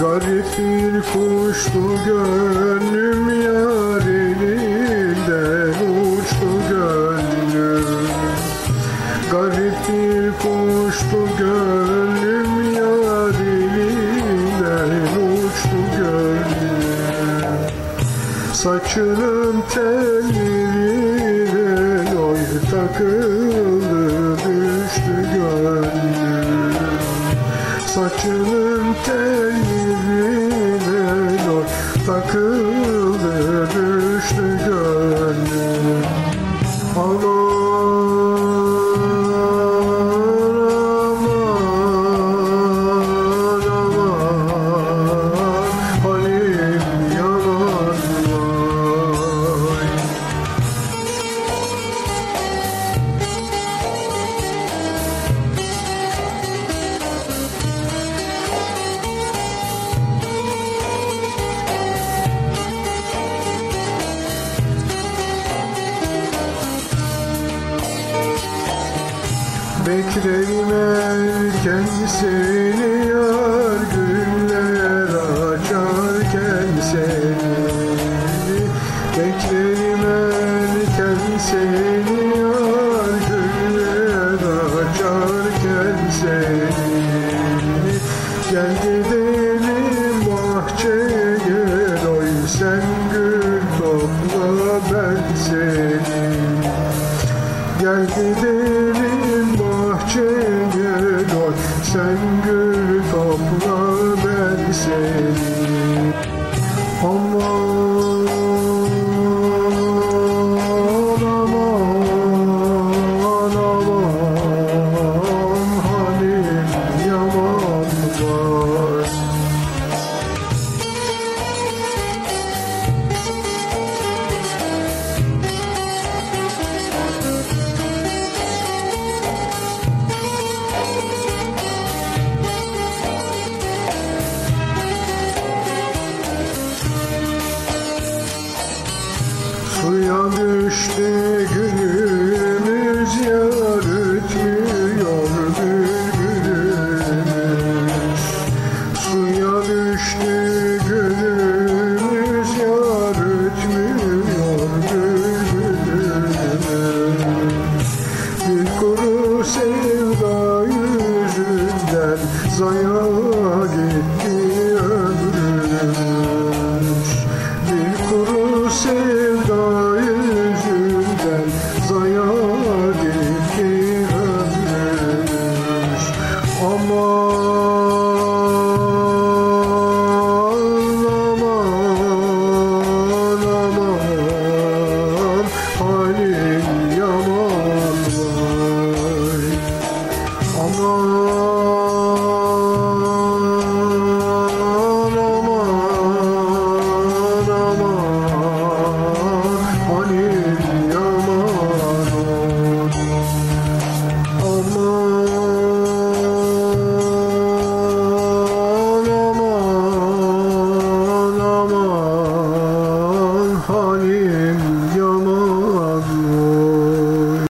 Garip bir kuştu gönlüm yar elinden uçtu gönlüm. Garip bir kuştu gönlüm yar elinden uçtu gönlüm. Saçının tellerine oy takıldı düştü gönlüm. Saçının tellerine takıldı düştü gönlüm. Aman Beklerim erken seni yar güller açarken seni. Beklerim erken seni yar güller açarken seni. Gel gidelim bahçeye doy sen gül topla ben seni. Gel gidelim ben Suya düştü gülümüz yar ötmüyor bülbülümüz Suya düştü gülümüz yar ötmüyor bülbülümüz Bir kuru sevda yüzünden zaya